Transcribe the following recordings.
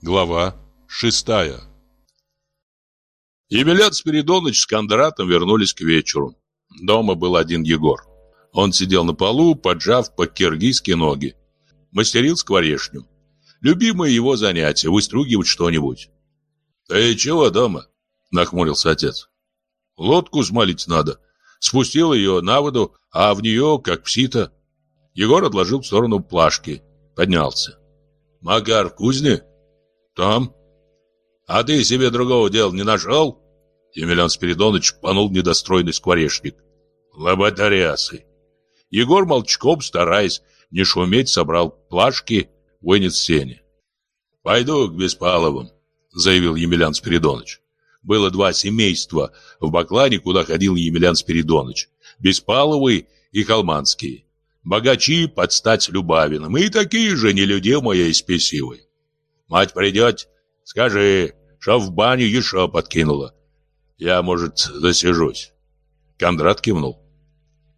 Глава шестая Емельян Спиридонович с Кондратом вернулись к вечеру. Дома был один Егор. Он сидел на полу, поджав по-киргизски ноги. Мастерил скворечню. Любимое его занятие – выстругивать что-нибудь. «Ты чего дома?» – нахмурился отец. «Лодку смолить надо. Спустил ее на воду, а в нее, как псита». Егор отложил в сторону плашки. Поднялся. «Макар в кузне?» «Там». «А ты себе другого дела не нашел?» Емельян Спиридонович панул недостроенный скворечник. «Лоботарясы!» Егор молчком, стараясь не шуметь, собрал плашки, вынес сене. «Пойду к Беспаловым», — заявил Емельян Спиридонович. Было два семейства в Баклане, куда ходил Емельян Спиридонович. Беспаловы и Холманские. Богачи под стать Любавиным и такие же нелюдимые и спесивые. Мать придет, скажи, что в баню еще подкинула. Я, может, засижусь. Кондрат кивнул.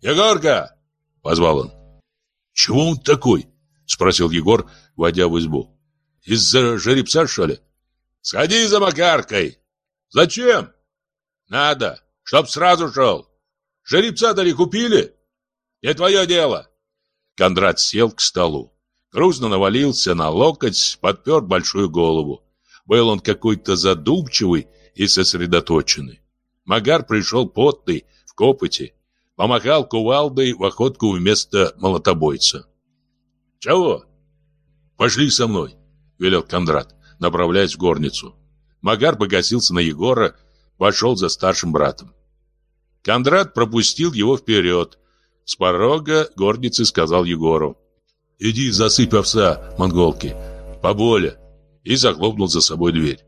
«Егорка!» — позвал он. «Чего он такой?» — спросил Егор, войдя в избу. «Из-за жеребца, что ли?» «Сходи за Макаркой!» «Зачем?» «Надо, чтоб сразу шел. Жеребца-то ли купили?» «Не твое дело!» Кондрат сел к столу. Грузно навалился на локоть, подпер большую голову. Был он какой-то задумчивый и сосредоточенный. Магар пришел потный, в копоте, помахал кувалдой в охотку вместо молотобойца. «Чего?» «Пошли со мной», — велел Кондрат, направляясь в горницу. Магар погасился на Егора, пошел за старшим братом. Кондрат пропустил его вперед. С порога горницы сказал Егору. «Иди засыпь овса, монголки, поболе!» И захлопнул за собой дверь.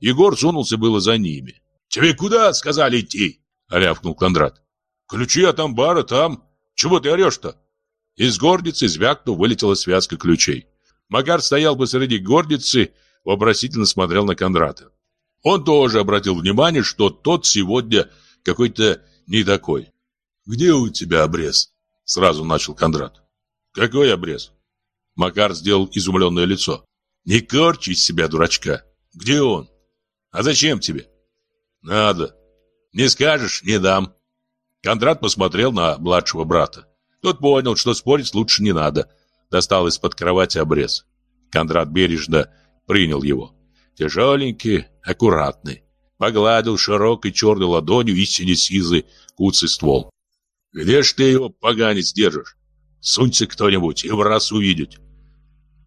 Егор сунулся было за ними. «Тебе куда, сказали, идти?» — рявкнул Кондрат. Ключи от амбара там. Чего ты орешь-то? Из горницы, звякнув, вылетела связка ключей. Макар стоял посреди горницы, вопросительно смотрел на Кондрата. Он тоже обратил внимание, что тот сегодня какой-то не такой. «Где у тебя обрез?» Сразу начал Кондрат. «Какой обрез?» Макар сделал изумленное лицо. «Не корчи из себя, дурачка. Где он? А зачем тебе?» «Надо. Не скажешь, не дам». Кондрат посмотрел на младшего брата. Тот понял, что спорить лучше не надо. Достал из-под кровати обрез. Кондрат бережно принял его. Тяжеленький, аккуратный. Погладил широкой черной ладонью истине сизый куцый ствол. «Где ж ты его, поганец, держишь? Сунься кто-нибудь, и в раз увидеть».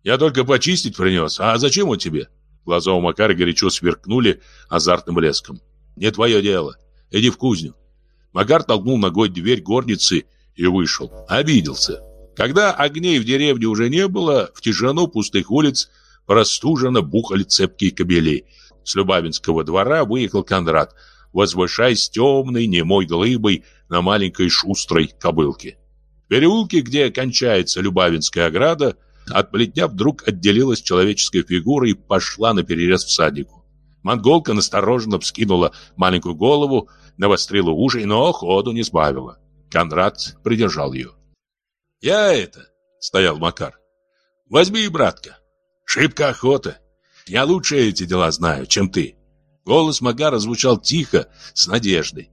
«Я только почистить принес. А зачем он тебе?» Глаза у Макара горячо сверкнули азартным блеском. «Не твое дело. Иди в кузню. Магар толкнул ногой дверь горницы и вышел. Обиделся. Когда огней в деревне уже не было, в тишину пустых улиц простуженно бухали цепкие кобели. С Любавинского двора выехал Кондрат, возвышаясь темной немой глыбой на маленькой шустрой кобылке. Переулке, где кончается Любавинская ограда, от плетня вдруг отделилась человеческая фигура и пошла на перерез всаднику. Монголка настороженно вскинула маленькую голову, навострила уши, но ходу не сбавила. Конрад придержал ее. «Я это...» — стоял Макар. «Возьми, братка. Шибко охота. Я лучше эти дела знаю, чем ты». Голос Макара звучал тихо, с надеждой.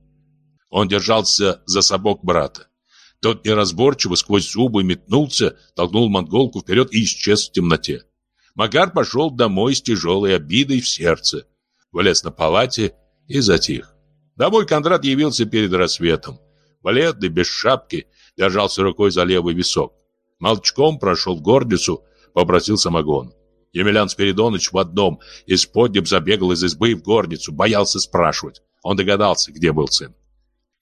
Он держался за собок брата. Тот неразборчиво сквозь зубы метнулся, толкнул монголку вперед и исчез в темноте. Магар пошел домой с тяжелой обидой в сердце. Влез на палате и затих. Домой Кондрат явился перед рассветом. Бледный, без шапки, держался рукой за левый висок. Молчком прошел в горницу, попросил самогон. Емельян Спиридонович в одном из поднеб забегал из избы в горницу, боялся спрашивать. Он догадался, где был сын.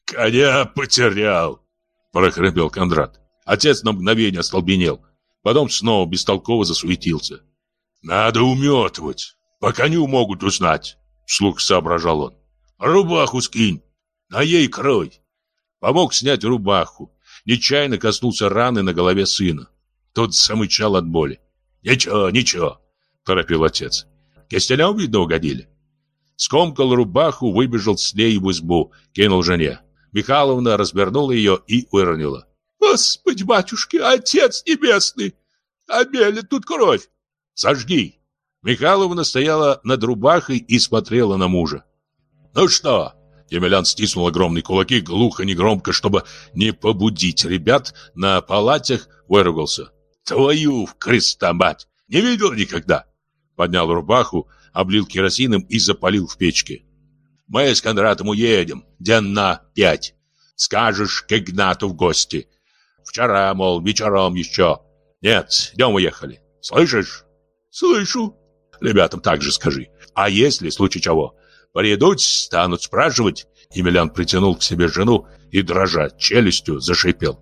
«Коня потерял!» – прохрипел Кондрат. Отец на мгновение остолбенел. Потом снова бестолково засуетился. «Надо уметывать, по коню могут узнать», – вслух соображал он. Рубаху скинь, а ей крой. Помог снять рубаху. Нечаянно коснулся раны на голове сына. Тот замычал от боли. «Ничего, ничего», — торопил отец. «Кистеням, видно, угодили». Скомкал рубаху, выбежал с ней в избу, кинул жене. Михайловна развернула ее и выронила. «Господи, батюшки, отец небесный! Обели тут кровь!» «Сожги!» — Михайловна стояла над рубахой и смотрела на мужа. «Ну что?» Емельян стиснул огромные кулаки, глухо, негромко, чтобы не побудить ребят, на палатях выругался. «Твою в креста мать! Не видел никогда!» Поднял рубаху, облил керосином и запалил в печке. «Мы с Кондратом уедем, день на пять. Скажешь к Игнату в гости. Вчера, мол, вечером еще. Нет, днем уехали. Слышишь?» «Слышу», Ребятам также скажи. А если, в случае чего, придут, станут спрашивать, Емельян притянул к себе жену и, дрожа челюстью, зашипел.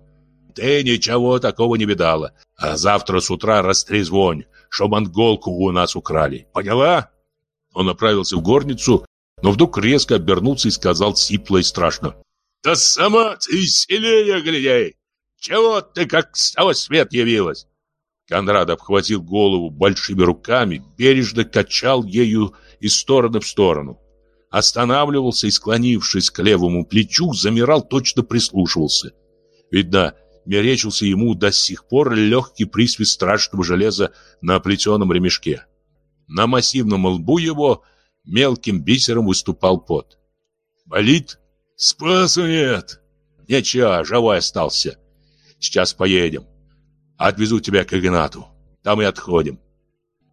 Ты ничего такого не видала. А завтра с утра растрезвонь, что монголку у нас украли. Поняла? Он направился в горницу, но вдруг резко обернулся и сказал сипло и страшно. Да сама ты сильнее глядей! Чего ты как с того свет явилась? Конрад обхватил голову большими руками, бережно качал ею из стороны в сторону. Останавливался и, склонившись к левому плечу, замирал, точно прислушивался. Видно, мерещился ему до сих пор легкий присвист страшного железа на плетеном ремешке. На массивном лбу его мелким бисером выступал пот. «Болит? Спасу нет!» «Ничего, живой остался. Сейчас поедем. Отвезу тебя к Игнату. Там и отходим.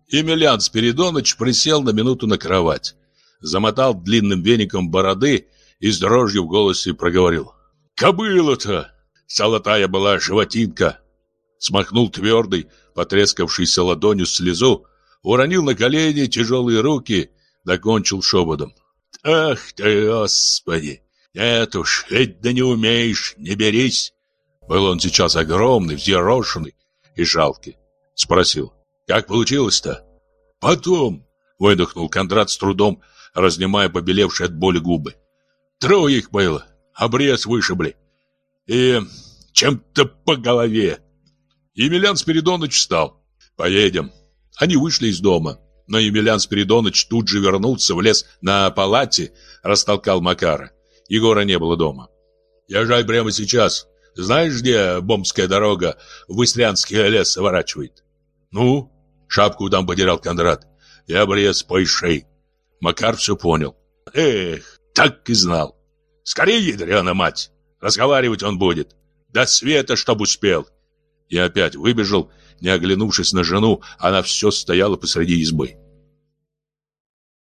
Емельян Спиридоныч присел на минуту на кровать, замотал длинным веником бороды и с дрожью в голосе проговорил. «Кобыла-то! Золотая была животинка!» Смахнул твердый, потрескавшийся ладонью слезу, уронил на колени тяжелые руки, докончил шепотом. «Ах ты, Господи! Нет уж, ведь да не умеешь, не берись!» Был он сейчас огромный, взъерошенный и жалкий. Спросил, как получилось-то? Потом, выдохнул Кондрат с трудом, разнимая побелевшие от боли губы. Трое их было, обрез вышибли. И чем-то по голове. Емельян Спиридоныч встал. Поедем. Они вышли из дома. Но Емельян Спиридоныч тут же вернулся, влез на палате, растолкал Макара. Егора не было дома. «Езжай прямо сейчас», знаешь, где Бомская дорога в Истрянский лес сворачивает? Ну, шапку там потерял Кондрат. Я обрез поишей. Макар все понял. Эх, так и знал. Скорее, ядрена мать. Разговаривать он будет. До света, чтоб успел. И опять выбежал, не оглянувшись на жену, она все стояла посреди избы.